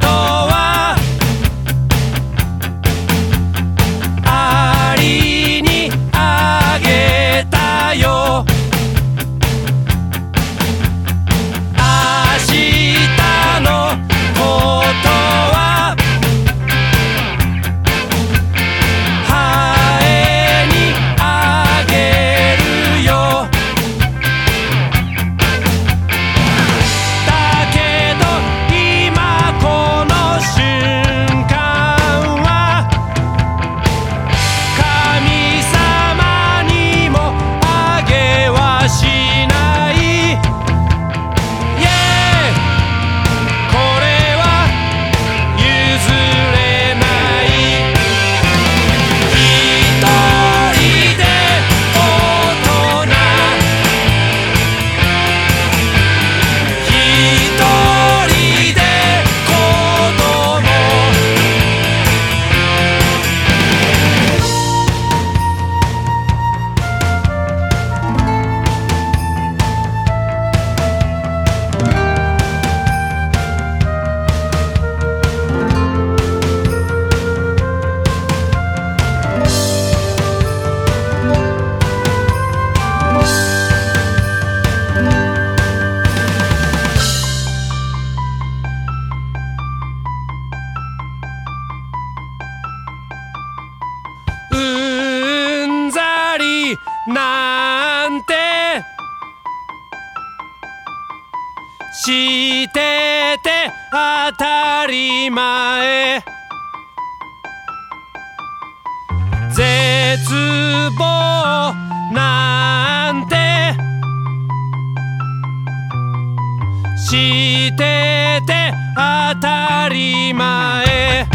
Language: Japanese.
Oh. なんてしてて当たり前。絶望なんてしてて当たり前。